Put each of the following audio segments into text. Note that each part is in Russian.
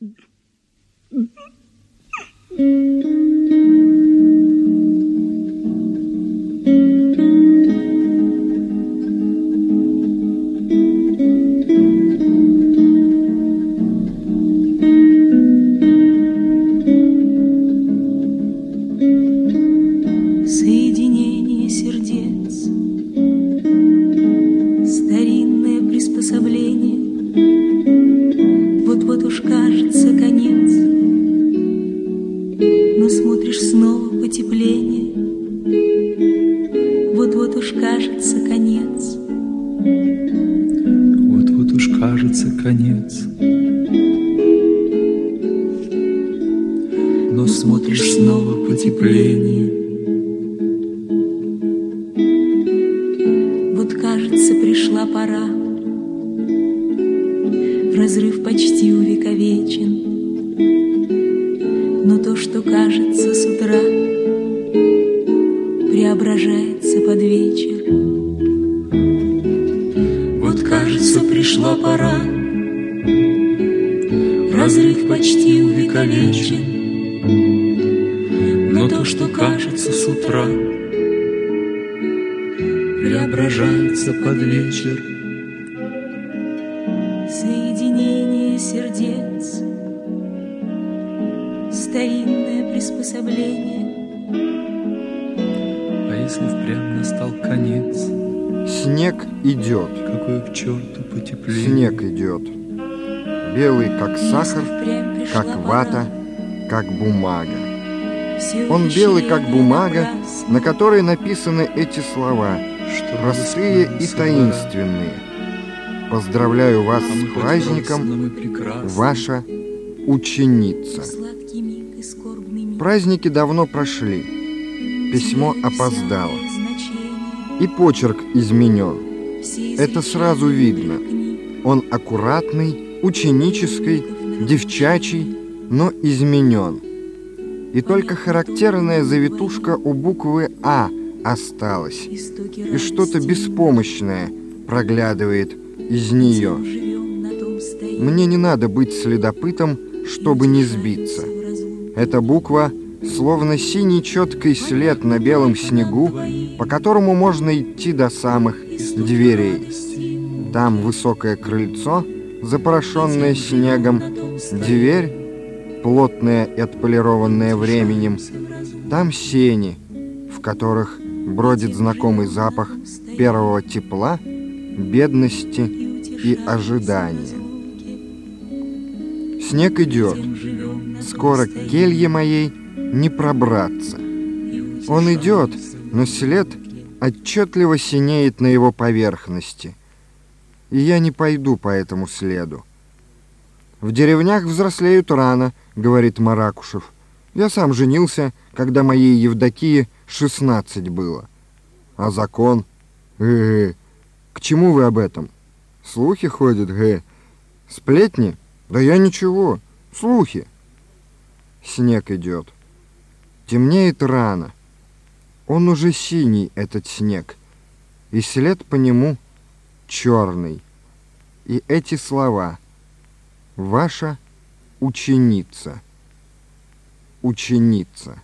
Соединение кажется конец. Но смотришь снова потепление. Вот кажется пришла пора Разрыв почти увековечен Но то, что кажется с утра Преображается под вечер Кажется пришла пора. Разрыв почти увековечен. Но то, что кажется с утра, преображается под вечер. Соединение сердец. Старинное приспособление. А если впрямь настал конец, Снег идет, какое к черту потепление? снег идет. Белый, как сахар, как вата, как бумага. Он белый, как бумага, на которой написаны эти слова, Что простые и таинственные. Поздравляю вас с праздником, ваша ученица. Праздники давно прошли, письмо опоздало, и почерк изменен. Это сразу видно. Он аккуратный, ученический, девчачий, но изменен. И только характерная завитушка у буквы «А» осталась, и что-то беспомощное проглядывает из нее. Мне не надо быть следопытом, чтобы не сбиться. Эта буква словно синий четкий след на белом снегу, по которому можно идти до самых дверей. Там высокое крыльцо, запорошенное снегом, дверь, плотная и отполированная временем. Там сени, в которых бродит знакомый запах первого тепла, бедности и ожидания. Снег идет. Скоро к келье моей не пробраться. Он идет, но след отчетливо синеет на его поверхности. И я не пойду по этому следу. «В деревнях взрослеют рано», — говорит Маракушев. «Я сам женился, когда моей Евдокии шестнадцать было. А закон? Э, к чему вы об этом? Слухи ходят, гэ. Сплетни? Да я ничего. Слухи. Снег идет. Темнеет рано. Он уже синий, этот снег. И след по нему черный. И эти слова. Ваша ученица. Ученица.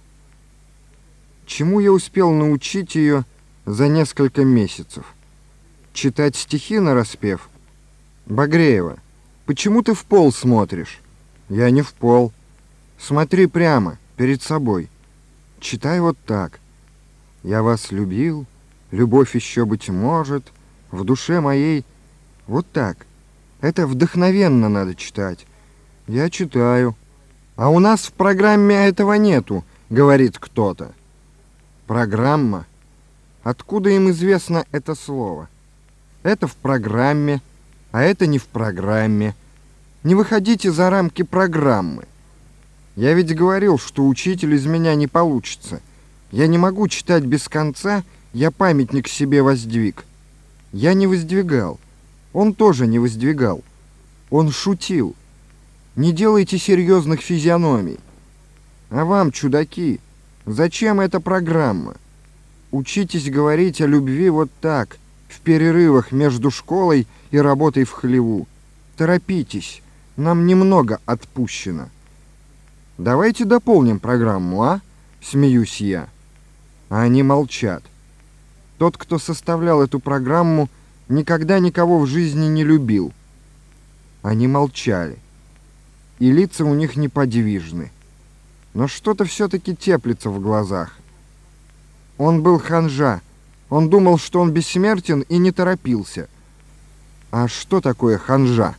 Чему я успел научить ее за несколько месяцев? Читать стихи на распев? Багреева, почему ты в пол смотришь? Я не в пол. Смотри прямо, перед собой. Читай вот так. Я вас любил, любовь еще, быть может, в душе моей... Вот так. Это вдохновенно надо читать. Я читаю. А у нас в программе этого нету, говорит кто-то. Программа? Откуда им известно это слово? Это в программе, а это не в программе. Не выходите за рамки программы. Я ведь говорил, что учитель из меня не получится. Я не могу читать без конца, я памятник себе воздвиг. Я не воздвигал. Он тоже не воздвигал. Он шутил. Не делайте серьезных физиономий. А вам, чудаки, зачем эта программа? Учитесь говорить о любви вот так, в перерывах между школой и работой в хлеву. Торопитесь, Нам немного отпущено. Давайте дополним программу, а? Смеюсь я. А они молчат. Тот, кто составлял эту программу, никогда никого в жизни не любил. Они молчали. И лица у них неподвижны. Но что-то все-таки теплится в глазах. Он был ханжа. Он думал, что он бессмертен и не торопился. А что такое ханжа?